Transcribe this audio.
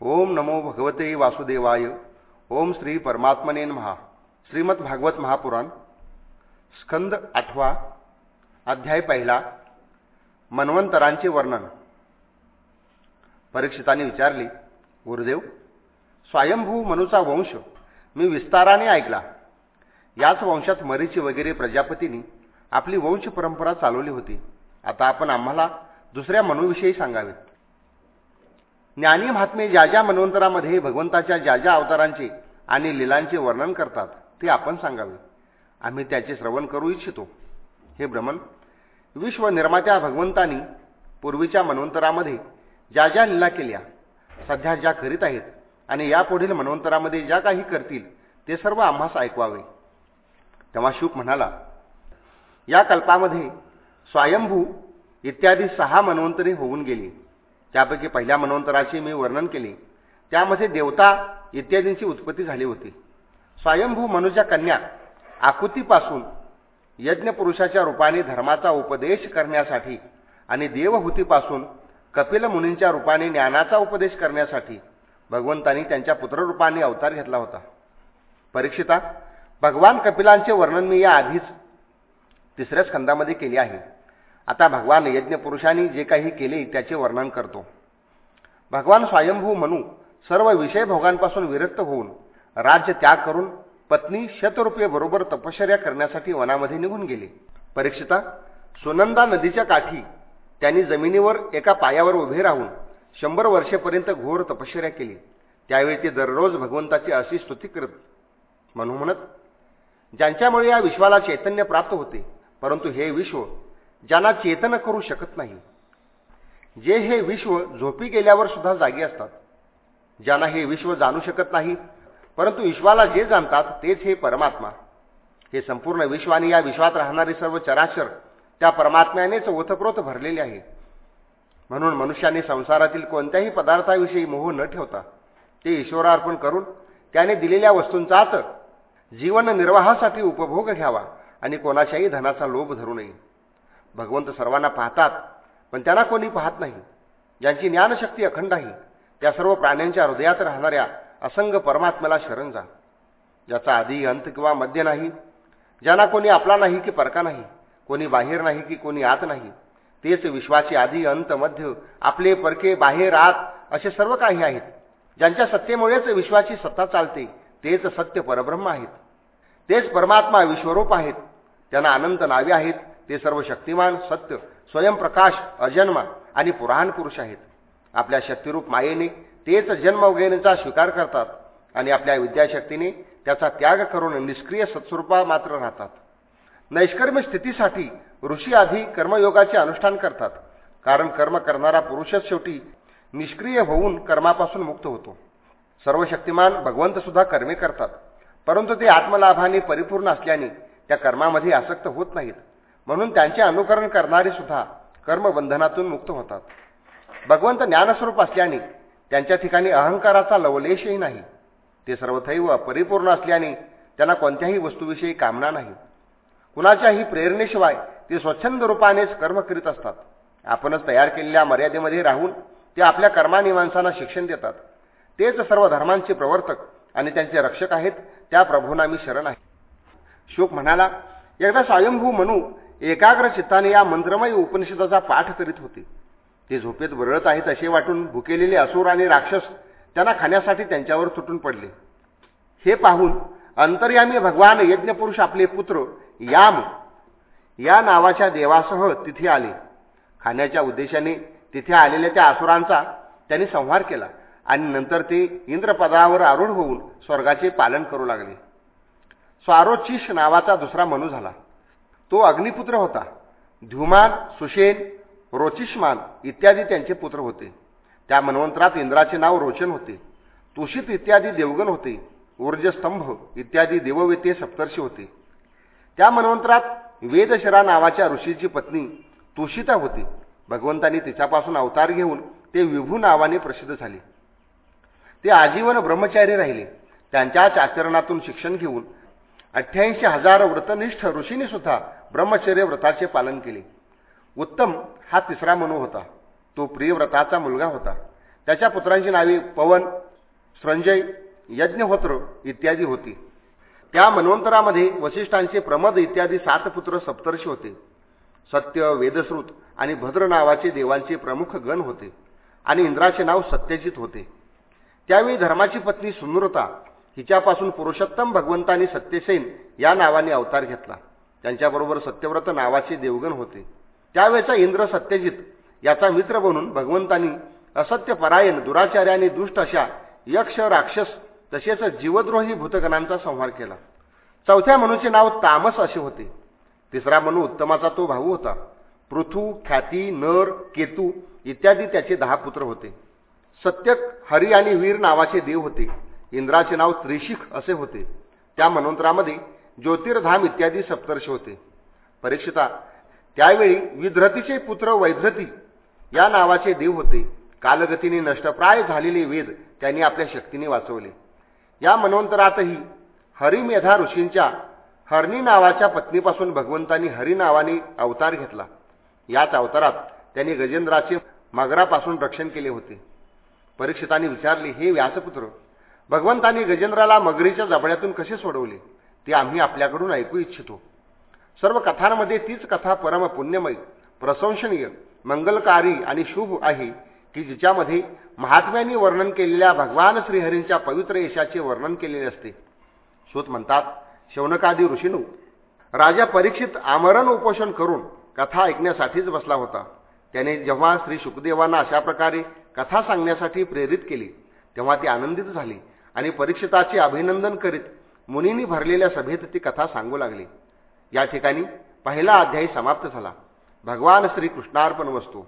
ओम नमो भगवते वासुदेवाय। ओम श्री परमात्मने महा श्रीमद भागवत महापुराण स्कंद आठवा अध्याय पहिला मन्वंतरांचे वर्णन. परीक्षिताने विचारले गुरुदेव स्वयंभू मनुचा वंश मी विस्ताराने ऐकला. याच वंशात मरीची वगैरे प्रजापतींनी आपली वंश परंपरा चालवली होती. आता आपण आम्हाला दुसऱ्या मनूविषयी सांगावे ज्ञानी महात्मे ज्या ज्या मनवंतरामध्ये भगवंताच्या ज्या ज्या अवतारांचे आणि लिलांचे वर्णन करतात ते आपण सांगावे. आम्ही त्याचे श्रवण करू इच्छितो. हे भ्रमण विश्व निर्मात्या भगवंतांनी पूर्वीच्या मनवंतरामध्ये ज्या ज्या लीला केल्या सध्या ज्या करीत आहेत आणि यापुढील मनवंतरामध्ये ज्या काही करतील ते सर्व आम्हास ऐकवावे. तेव्हा शुक म्हणाला या कल्पामध्ये स्वयंभू इत्यादी सहा मनवंतरे होऊन गेली. त्यापैकी पहिल्या मन्वंतराचे मी वर्णन केले. त्यामध्ये देवता इत्यादींची उत्पत्ती झाली होती. स्वयंभू मनुच्या कन्या आकृतीपासून यज्ञपुरुषाच्या रूपाने धर्माचा उपदेश करण्यासाठी आणि देवहूतीपासून कपिल मुनींच्या रूपाने ज्ञानाचा उपदेश करण्यासाठी भगवंतांनी त्यांच्या पुत्ररूपाने अवतार घेतला होता. परीक्षिता भगवान कपिलांचे वर्णन मी या आधीच तिसऱ्या स्कंदामध्ये केले आहे. आता भगवान यज्ञपुरुषांनी जे काही केले त्याचे वर्णन करतो. भगवान स्वयंभू म्हणू सर्व विषय भोगांपासून विरक्त होऊन राज्य त्याग करून पत्नी शतरुपये बरोबर तपश्चर्या करण्यासाठी वनामध्ये निघून गेले. परीक्षिता सुनंदा नदीच्या काठी त्यांनी जमिनीवर एका पायावर उभे राहून शंभर वर्षेपर्यंत घोर तपश्चर्या केली. त्यावेळी ते दररोज भगवंताची अशी स्तुती करत म्हणू म्हणत ज्यांच्यामुळे या विश्वाला चैतन्य प्राप्त होते परंतु हे विश्व ज्यांना चेतन करू शकत नाही. जे हे विश्व झोपी गेल्यावर सुद्धा जागी असतात. ज्यांना हे विश्व जाणू शकत नाही परंतु विश्वाला जे जाणतात तेच हे परमात्मा. हे संपूर्ण विश्व आणि या विश्वात राहणारे सर्व चराचर त्या परमात्म्यानेच ओतप्रोत भरलेले आहे. म्हणून मनुष्याने संसारातील कोणत्याही पदार्थाविषयी मोह न ठेवता ते ईश्वरार्पण करून त्याने दिलेल्या वस्तूंचाच जीवन निर्वाहासाठी उपभोग घ्यावा आणि कोणाच्याही धनाचा लोभ धरू नये. भगवंत सर्वांना पाहतात पण त्यांना कोणी पाहत नाही. ज्यांची ज्ञानशक्ती अखंड आहे त्या सर्व प्राण्यांच्या हृदयात राहणाऱ्या असंग परमात्म्याला शरण जा. ज्याचा आधी अंत किंवा मध्य नाही ज्यांना कोणी आपला नाही की परका नाही कोणी बाहेर नाही की कोणी आत नाही तेच विश्वाचे आधी अंत मध्य आपले परके बाहेर आत असे सर्व काही आहेत. ज्यांच्या सत्तेमुळेच विश्वाची सत्ता चालते तेच सत्य परब्रह्म आहेत. तेच परमात्मा विश्वरूप आहेत. त्यांना अनंत नावे आहेत ते सर्व शक्तिमान सत्य स्वयंप्रकाश अजन्मा आणि पुराण पुरुष आहेत. आपल्या शक्तिरूप मायेने तेच जन्म वगैरेचा स्वीकार करतात आणि आपल्या विद्याशक्तीने त्याचा त्याग करून निष्क्रिय सत्स्वरूपा मात्र राहतात. नैष्कर्म स्थितीसाठी ऋषी आधी कर्मयोगाचे अनुष्ठान करतात कारण कर्म करणारा पुरुषच शेवटी निष्क्रिय होऊन कर्मापासून मुक्त होतो. सर्व शक्तिमान भगवंत सुद्धा कर्मे करतात परंतु ते आत्मलाभाने परिपूर्ण असल्याने त्या कर्मामध्ये आसक्त होत नाहीत. म्हणून त्यांचे अनुकरण करणारे सुद्धा कर्मबंधनातून मुक्त होतात. भगवंत ज्ञानस्वरूप असल्याने त्यांच्या ठिकाणी अहंकाराचा लवलेशही नाही. ते सर्वथैव परिपूर्ण असल्याने त्यांना कोणत्याही वस्तूविषयी कामना नाही. कुणाच्याही प्रेरणेशिवाय ते स्वच्छंद रूपानेच कर्म करीत असतात. आपणच तयार केलेल्या मर्यादेमध्ये राहून ते आपल्या कर्मानिमांसांना शिक्षण देतात. तेच सर्व धर्मांचे प्रवर्तक आणि त्यांचे रक्षक आहेत त्या प्रभूंना मी शरण आहे. शोक म्हणाला एकदा स्वयंभू म्हणू एकाग्र चित्ताने या मंत्रमय उपनिषदाचा पाठ करीत होते. ते झोपेत वरळत आहेत असे वाटून भुकेलेले असुर आणि राक्षस त्यांना खाण्यासाठी त्यांच्यावर तुटून पडले. हे पाहून अंतर्यामी भगवान यज्ञपुरुष आपले पुत्र याम या नावाच्या देवासह तिथे आले. खाण्याच्या उद्देशाने तिथे आलेल्या त्या असुरांचा त्यांनी संहार केला आणि नंतर ते इंद्रपदावर आरूढ होऊन स्वर्गाचे पालन करू लागले. स्वारोचिश नावाचा दुसरा मनू झाला. तो अग्निपुत्र होता. ध्युमान सुशेन रोचिष्मान इत्यादी त्यांचे पुत्र होते. त्या मनवंतरात इंद्राचे नाव रोचन होते. तुषित इत्यादी देवगण होते. ऊर्जस्तंभ इत्यादी देववेते सप्तर्षी होते. त्या मनवंतरात वेदशरा नावाच्या ऋषीची पत्नी तुषिता होती. भगवंतांनी तिच्यापासून अवतार घेऊन ते विभू नावाने प्रसिद्ध झाले. ते आजीवन ब्रह्मचारी राहिले. त्यांच्याच आचरणातून शिक्षण घेऊन अठ्ठ्याऐंशी हजार व्रतनिष्ठ ऋषींनी सुद्धा ब्रह्मचर्य व्रताचे पालन केले. उत्तम हा तिसरा मनू होता. तो प्रियव्रताचा मुलगा होता. त्याच्या पुत्रांची नावे पवन संजय यज्ञहोत्र इत्यादी होती. त्या मन्वंतरामध्ये वसिष्ठांचे प्रमद इत्यादी सात पुत्र सप्तर्षी होते. सत्य वेदश्रुत आणि भद्र नावाचे देवांचे प्रमुख गण होते आणि इंद्राचे नाव सत्यजित होते. त्यावेळी धर्माची पत्नी सुनृता हिच्यापासून पुरुषोत्तम भगवंतानी सत्यसेन या नावाने अवतार घेतला. त्यांच्याबरोबर सत्यव्रत नावाचे देवगण होते. त्यावेळेचा इंद्र सत्यजित याचा मित्र बनून भगवंतांनी असत्य परायण दुराचार्याने दुष्ट अशा यक्ष राक्षस तसेच जीवद्रोही भूतगणांचा संहार केला. चौथ्या मनूचे नाव तामस असे होते. तिसरा मनू उत्तमाचा तो भाऊ होता. पृथू ख्याती नर केतू इत्यादी त्याचे दहा पुत्र होते. सत्यक हरी आणि वीर नावाचे देव होते. इंद्राचे नाव त्रिशिख असे होते. त्या मनोंतरामध्ये ज्योतिर्धाम इत्यादी सप्तर्ष होते. परीक्षिता त्यावेळी विध्रतीचे पुत्र वैध्रती या नावाचे देव होते. कालगतीने नष्टप्राय झालेले वेद त्यांनी आपल्या शक्तीने वाचवले. या मनोंतरातही हरिमेधा ऋषींच्या हरणी नावाच्या पत्नीपासून भगवंतांनी हरी नावाने अवतार घेतला. याच अवतारात त्यांनी गजेंद्राचे मगरापासून रक्षण केले होते. परीक्षितांनी विचारले हे व्यासपुत्र भगवंतांनी गजेंद्राला मगरीच्या जबड्यातून कसे सोडवले? ते आम्ही आपल्याकडून ऐकू इच्छितो. सर्व कथांमध्ये तीच कथा परम पुण्यमय प्रशंसनीय मंगलकारी आणि शुभ आहे की जिच्यामध्ये महात्म्यांनी वर्णन केलेल्या भगवान श्रीहरींच्या पवित्र यशाचे वर्णन केलेले असते. सूत म्हणतात शौनकादी ऋषीनू राजा परीक्षित आमरण उपोषण करून कथा ऐकण्यासाठीच बसला होता. त्याने जेव्हा श्री शुकदेवांना अशा प्रकारे कथा सांगण्यासाठी प्रेरित केली तेव्हा ती आनंदित झाली आणि परीक्षिताचे अभिनंदन करीत मुनींनी भरलेल्या सभेत ती कथा सांगू लागली. या ठिकाणी पहिला अध्यायी समाप्त झाला. भगवान श्रीकृष्णार्पण वस्तू.